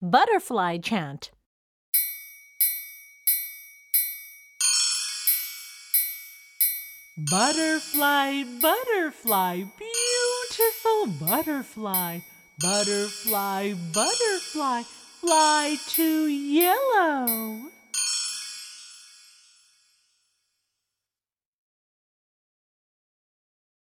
Butterfly chant. Butterfly, butterfly, beautiful butterfly. Butterfly, butterfly, fly to yellow.